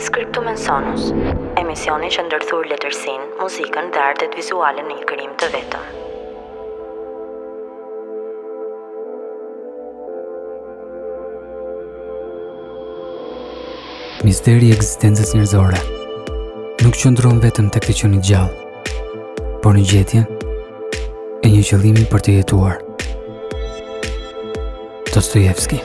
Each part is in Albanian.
Scriptum et Sonus, emisioni që ndërthur letërsinë, muzikën dhe artet vizuale në një krijim të vetëm. Misteri i ekzistencës njerëzore nuk qëndron vetëm tek të qenit gjallë, por në gjetjen e një qëllimi për të jetuar. Dostojevski.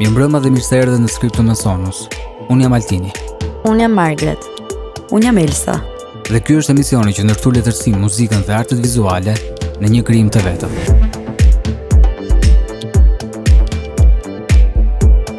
Mirëmbrëma dhe mirë se erdhët në Scriptum et Sonus. Unë jam Altini. Unë jam Margret. Unë jam Elsa. Dhe ky është emisioni që ndërthur letërsinë, muzikën dhe artet vizuale në një krijim të vetëm.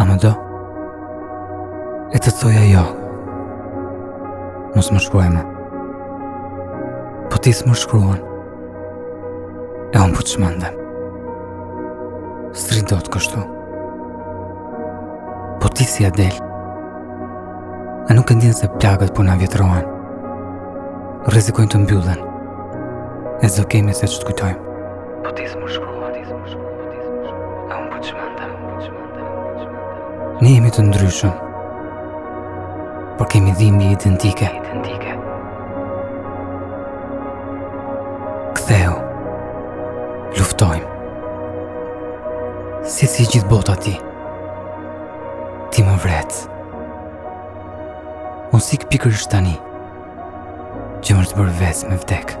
A më do? E të të thoja jo. Mos më shkruaj më. Po ti s'më shkruan. E unë po çmendem. S'rri dot kështu. Po ti si a del. A nuk e ndien se plagët po na vjetrohen. Rrezikojnë të mbyllen. E s'do kemi se ç'të kujtojmë. Po ti s'më shkruan, ti s'më shkruan, po ti s'më shkruan. E unë po çmendem, unë po çmendem, unë po çmendem. Ne jemi të ndryshëm, por kemi dhimbje identike. Identike. Kthehu, luftojmë. S'je si gjithë bota ti, ti më vret. Unë ik pikërisht tani, që më është bërë ves me vdekë.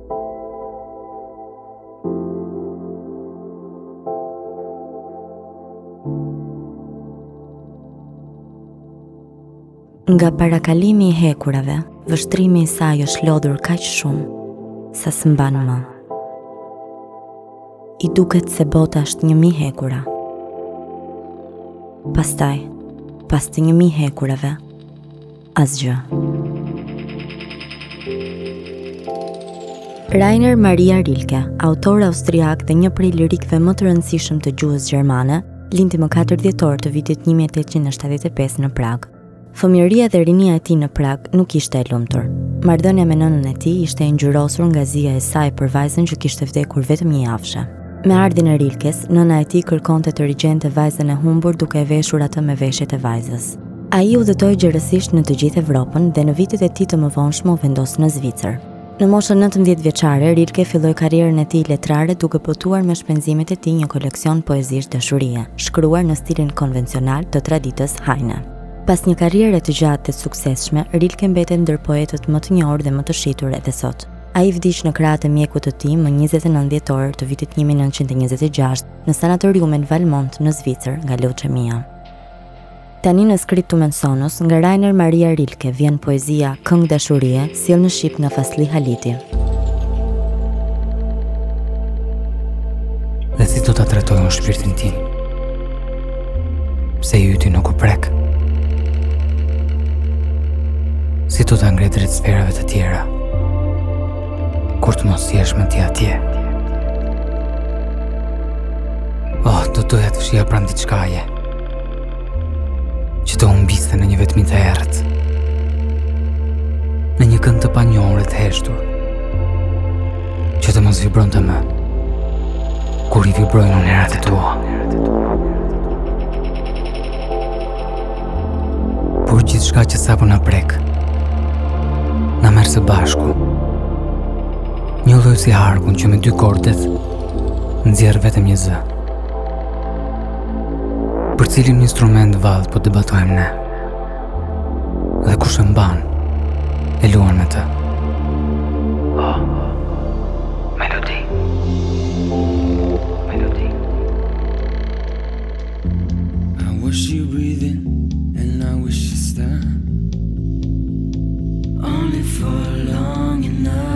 Nga parakalimi i hekurave, vështrimi i saj është lodhur kaq shumë sa s'mban më. I duket se bota është një mijë hekura. Pastaj, pas të një mijë hekurave, Asgjë. Rainer Maria Rilke, autor austriak dhe një prej lirikëve më të rëndësishëm të gjuhës gjermane, lindi më 4 dhjetor të vitit 1875 në Pragë. Fëmijëria dhe rinia e tij në Pragë nuk ishte e lumtur. Marrëdhënia me nënën e tij ishte e ngjyrosur nga zia e saj për vajzën që kishte vdekur vetëm njëjavëshe. Me ardhjen e Rilkes, nëna e tij kërkonte të rigjente vajzën e humbur duke e veshur atë me veshjet e vajzës. Ai udhëtoi gjerësisht në të gjithë Evropën dhe në vitet e tij të mëvonshme u vendos në Zvicër. Në moshën 19 vjeçare, Rilke filloi karrierën e tij letrare duke botuar me shpenzimet e tij një koleksion poezish dashurie, shkruar në stilin konvencional të traditës Heine. Pas një karriere të gjatë dhe të suksesshme, Rilke mbetet ndër poetët më të njohur dhe më të shitur edhe sot. Ai vdiq në krahët e mjekut të tij më 29 dhjetor të vitit 1926 në sanatoriumin Valmont në Zvicër nga leuçemia. Tani në Scriptum and Sonus nga Rainer Maria Rilke vjen poezia Këngë dashurie, sjellë në shqip nga Faslli Haliti. Dhe si do ta trajtoj unë shpirtin tim? Pse i yti nuk u prek? Si do ta ngre drejt sferave të tjera? Kur të mos jesh më ti atje? Oh, do doja ta fshihja pranë diçkaje. Që të humbiste në një vetmi të errët Në një kënd të panjohur e të heshtur Që të mos vibronte më Kur i vibrojnë humnerat e tua Por gjithçka që sapo na prek Na merr së bashku Njëlloj si harkun që me dy kordat Nxjerr vetëm një zë Për cilin instrument vallë po debatojmë ne? Dhe kush e mban? E luan me të. Oh, melodi. Melodi. I wish you breathing and I wish you stop. Only for long enough.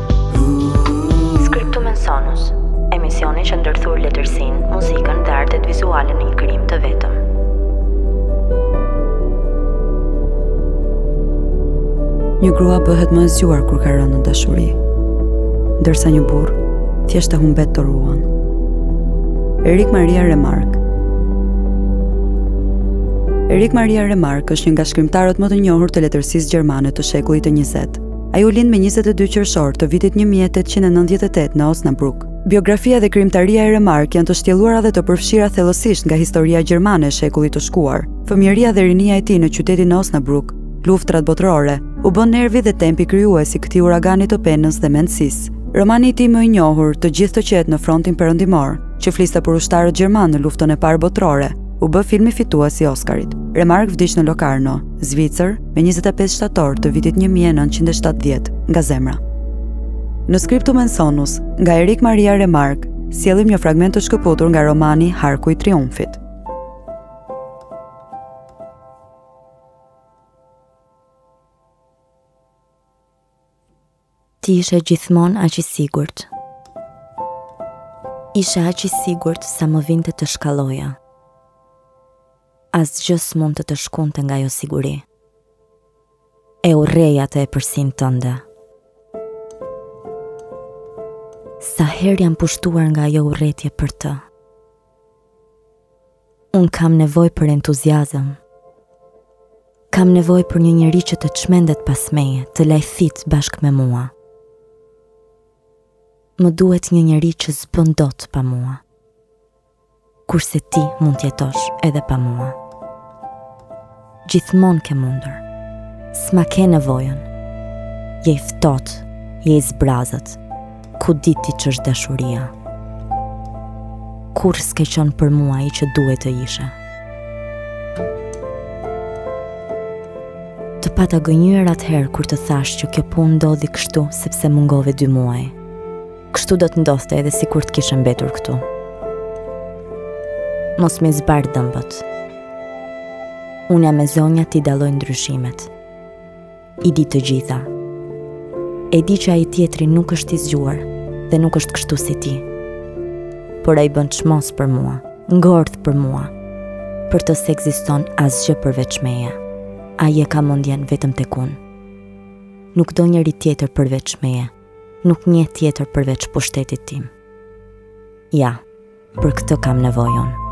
Scriptum and Sonus, emisioni që ndërthur letërsinë, muzikën dhe artet vizuale në një krijim të vetëm. Një grua bëhet më e zgjuar kur ka rënë në dashuri, ndërsa një burrë thjesht e humbet toruan. Erik Maria Remark Erik Maria Remark është një nga shkrimtarët më të njohur të letërsisë gjermane të shekullit të 20. Ai u lind më 22 qershor të vitit 1898 në Osnabrück. Biografia dhe krijimtaria e Remark janë të shtjelluara dhe të përfshira thellësisht nga historia gjermane e shekullit të shkuar. Fëmijëria dhe rinia e tij në qytetin Osnabrück, luftrat botërore, u bënë nervi dhe tempi krijues i këtij uragani të penës dhe mendësisë. Romani i tij më i njohur, Të gjithë të qetë në frontin perëndimor, që fliste për ushtarët gjermanë në Luftën e Parë Botërore, u bë filmi fitues i Oscarit. Remark vdiq në Locarno, Zvicër, më 25 shtator të vitit 1970, nga zemra. Në Scriptum et Sonus, nga Erik Maria Remark, sjellim një fragment të shkëputur nga romani Harku i Triumfit. Ti ishe gjithmonë aq i sigurt. Ishe aq i sigurt sa më vinte të shkalloja. Asgjë s'mund të të shkundte nga ajo siguri. E urreja atë epërsinë tënde. Sa herë jam pushtuar nga ajo urrejtje për të. Unë kam nevojë për entuziazëm. Kam nevojë për një njeri që të çmendet pas meje, të lajthitë bashkë me mua. Më duhet një njeri që s'bën dot pa mua. Kurse ti mund të jetosh edhe pa mua. Gjithmonë ke mundur. S'ma ke nevojën. Je i ftohtë, je i zbrazët. Ku di ti ç'është dashuria? Kurrë s'ke qenë për mua ai që duhej të ishe. Të pata gënjyer atëherë kur të thashë që kjo punë ndodhi kështu sepse mungove dy muaj. Kështu do të ndodhte edhe sikur të kishe mbetur këtu. Mos m'i zbardh dhëmbët. Unë jam e zonja t'i dalloj ndryshimet. I di të gjitha. E di që ai tjetri nuk është i zgjuar dhe nuk është kështu si ti. Por ai bën çmos për mua, ngordh për mua, për të s'ekziston asgjë përveç meje. Ai e ka mendjen vetëm tek unë. Nuk do njeri tjetër përveç meje. nuk njeh tjetër përveç pushtetit tim. Ja, për këtë kam nevojë unë.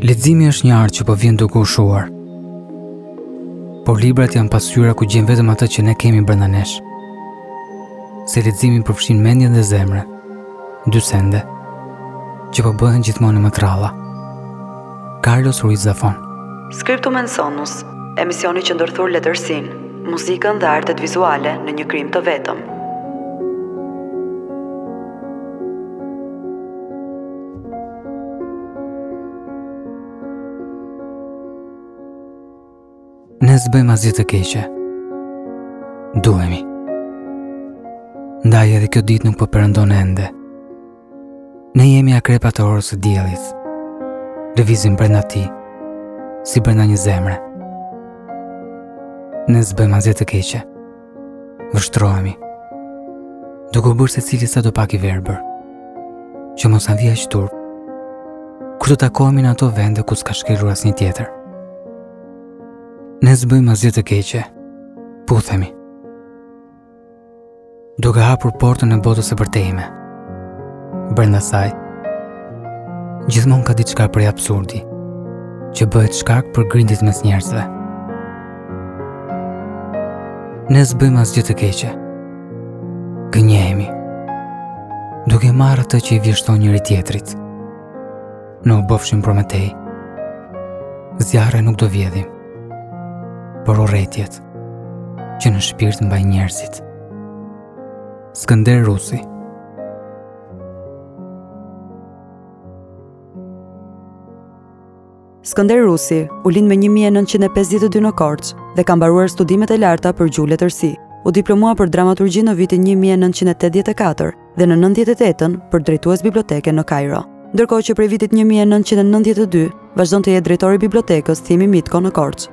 Leximi është një art që po vjen duke u shuar. Por librat janë pasqyra ku gjen vetëm atë që ne kemi brenda nesh. Se leximi përfshin mendjen dhe zemrën. Dy sende që po bëhen gjithmonë më të rralla. Carlos Ruiz Zafon. Scriptum et Sonus, emisioni që ndërthur letërsinë, muzikën dhe artet vizuale në një krijim të vetëm. Ne s'bëjmë asgjë të keqe. Duhemi. Ndaj edhe kjo ditë nuk po perëndon ende. Ne jemi akrepa të orës së diellit. Lëvizim brenda tij, si brenda një zemre. Ne s'bëjmë asgjë të keqe. Vështrohemi. Duke u bërë secili sado pak i verbër. Që mos na vijë aq turp, kur të takohemi në ato vende ku s'ka shkelur asnjë tjetër. Ne s'bëjmë asgjë të keqe. Puthemi. Duke hapur portën e botës së përtejme. Brenda saj, gjithmonë ka diçka prej absurdi, që bëhet shkak për grindjet mes njerëzve. Ne s'bëjmë asgjë të keqe. Gënjehemi. Duke marrë atë që i vjeshton njëri-tjetrit. Në u bëfshim Prometej, zjarre nuk do vjedhim. Por urrejtjet, që në shpirt mbajnë njerëzit. Skënder Rusi Skënder Rusi u lind më 1952 në Korçë dhe ka mbaruar studimet e larta për gjuhë-letërsi. U diplomua për dramaturgji në vitin 1984 dhe në 98-ën për drejtues biblioteke në Kajro. Ndërkohë që prej vitit 1992 vazhdon të jetë drejtor i bibliotekës Thimi Mitko në Korçë.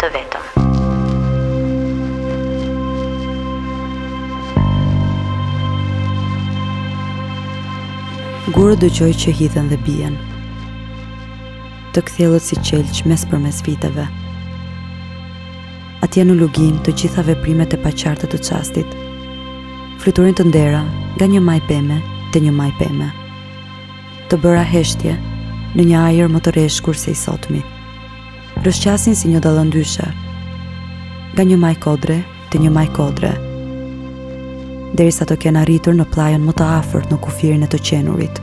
të vetëm. Gurët dëgjoj që hidhen dhe bien Të kthjellët si qelq mes përmes viteve Atje në luginë të gjitha veprimet e paqarta të çastit Fluturim të ndera nga një majë peme te një majë peme Të bëra heshtje në një ajër më të rreshkur se i sotmi Rrëshqasin si një dallëndyshe Nga një majë kodre te një majë kodre Derisa të kenë arritur në pllajën më të afërt në kufirin e të qenurit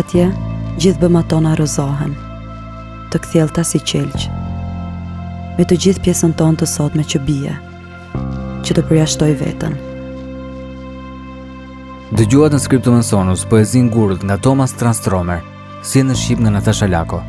Atje, gjithë bëmat tona rrëzohen Të kthjellta si qelq Me të gjithë pjesën tonë të sotme që bie Që të përjashtojë veten Dëgjuat në Scriptum Sonus, poezinë Gurët nga Thomas Transtromer, Sjellë në shqip nga Natasha Lako.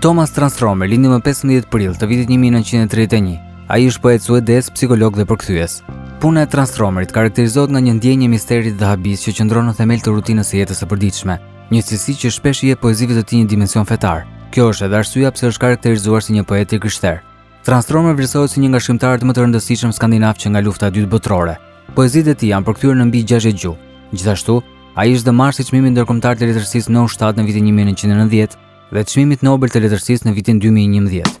Thomas Transtromer lindi më 15 prill të vitit 1931. Ai është poet suedez, psikolog dhe përkthyes. Puna e Transtromerit karakterizohet nga një ndjenjë misteri dhe habie që qëndron në themel të rutinës së jetës së përditshme, një cilësi që shpesh i jep poezive të tij një dimension fetar. Kjo është edhe arsyeja pse është karakterizuar si një poet i krishterë. Transtromer vlerësohet si një nga shkrimtarët më të rëndësishëm skandinavë që nga Lufta e Dytë Botërore. Poezitë e tij janë përkthyer në mbi 60 gjuhë. Gjithashtu, ai është dhe marrës i Çmimit Ndërkombëtar të Letërsisë Neustadt në vitin 1990 dhe Çmimit Nobel të Letërsisë në vitin 2011.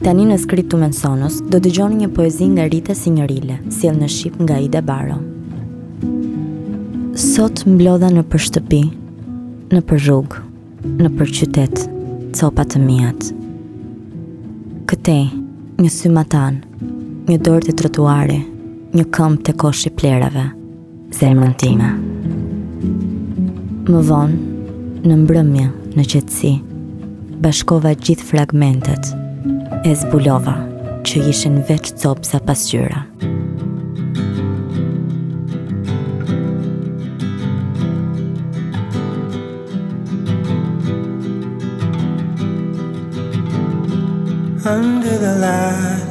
Tani në Scriptum et Sonus do dëgjoni një poezi nga Rita Signorile, sjellë në shqip nga Ida Baro. Sot mblodha nëpër shtëpi, nëpër rrugë, nëpër qytet, copa të miat. Këtej, një sy matanë, një dorë te trotuari, një këmbë te koshi i plehrave. Zemrën time Më vonë, në mbrëmje, në qetësi, bashkova gjithë fragmentet, e zbulova që ishin veç copëza pasqyre. Under the light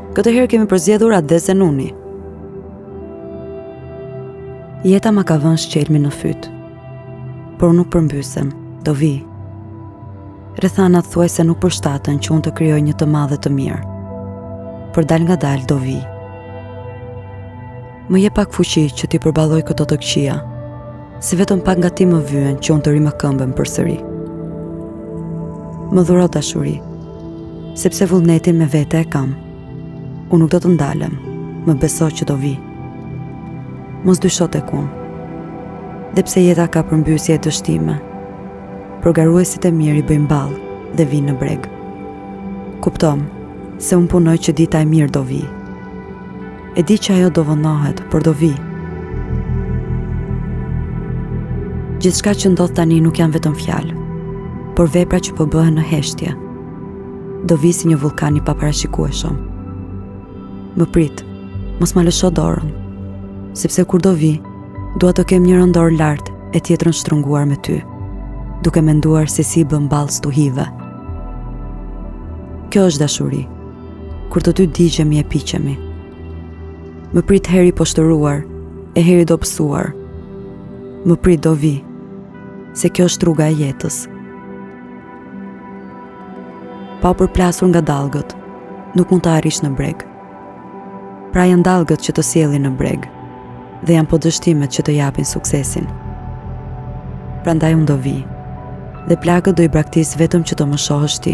Këtë herë kemi përzgjedhur Atdhe Zenuni. Jeta ma ka vënë shqelmin në fyt. Por nuk përmbysem, do vi. Rrethanat thuajse nuk përshtaten që unë të krijoj një të madhe të mirë. Por dalëngadalë do vi. Më jep pak fuqi që t'i përballoj këto të këqija, se vetëm pak nga ti më vyen që unë të rimëkëmbem përsëri. Më dhuro dashuri, sepse vullnetin me vete e kam. Unë nuk do të ndalem, më beso që do vi. Mos dysho tek unë, dhe pse jeta ka përmbysje e dështime, por garuesit e mirë i bëjnë ballë dhe vijnë në breg. Kuptom, se unë punoj që dita e mirë do vijë. E di që ajo do vonohet, por do vijë. Gjithçka që ndodh tani nuk janë vetëm fjalë, por vepra që po bëhen në heshtje. Do vi si një vullkan i paparashikueshëm. Më prit, mos ma lësho dorën, sepse kur do vi, dua të kem njërën dorë lart e tjetrën shtrënguar me ty, duke menduar se si i bëmë ballë stuhive. Kjo është dashuri. kur të dy digjemi e piqemi. Më prit herë i poshtëruar, e herë i dobësuar. Më prit do vi, se kjo është rruga e jetës. Pa u përplasur nga dallgët, nuk mund të arrish në breg. Pra janë dallgët që të sjellin në breg dhe janë po dështimet që të japin suksesin. Prandaj unë do vi dhe plagët do i braktis vetëm që të më shohësh ti.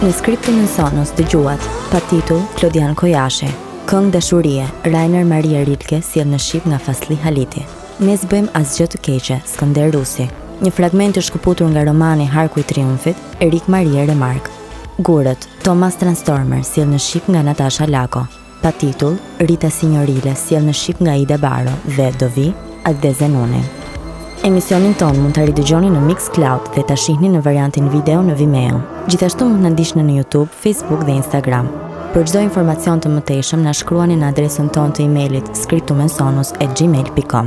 Në Scriptum en Sonus dëgjuat pa titull Klodian Kojashi, këngë dashurie, Rainer Maria Rilke sjellë në shqip nga Faslli Haliti. Ne s'bëjmë asgjë të keqe, Skënder Rusi. Një fragment i shkëputur nga romani Harku i Triumfit, Erik Maria Remark. Gurët, Tomas Transtormer sjellë në shqip nga Natasha Lako. Pa titull, Rita Signorile sjellë në shqip nga Ida Baro dhe, do vi, Atdhe Zenoni. Emisionin tonë mund ta ridëgjoni në Mixcloud dhe ta shihni në variantin video në Vimeo. Gjithashtu mund të na ndiqni në YouTube, Facebook dhe Instagram. Për çdo informacion të mëtejshëm na shkruani në adresën tonë të emailit scriptumensonus@gmail.com.